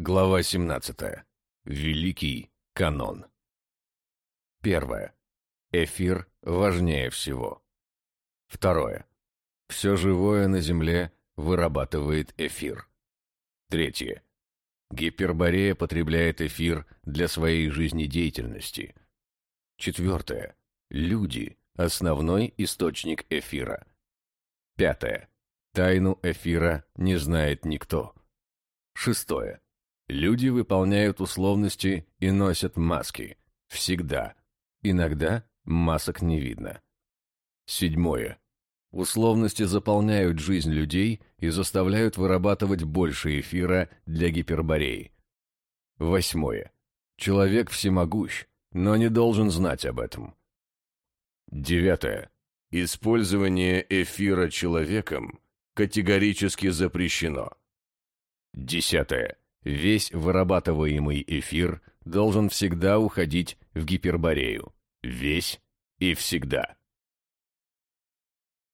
Глава 17. Великий канон. Первое. Эфир важнее всего. Второе. Все живое на Земле вырабатывает эфир. Третье. Гиперборея потребляет эфир для своей жизнедеятельности. Четвертое. Люди – основной источник эфира. Пятое. Тайну эфира не знает никто. Шестое. Люди выполняют условности и носят маски. Всегда. Иногда масок не видно. Седьмое. Условности заполняют жизнь людей и заставляют вырабатывать больше эфира для гипербореи. Восьмое. Человек всемогущ, но не должен знать об этом. Девятое. Использование эфира человеком категорически запрещено. Десятое. Весь вырабатываемый эфир должен всегда уходить в гиперборею. Весь и всегда.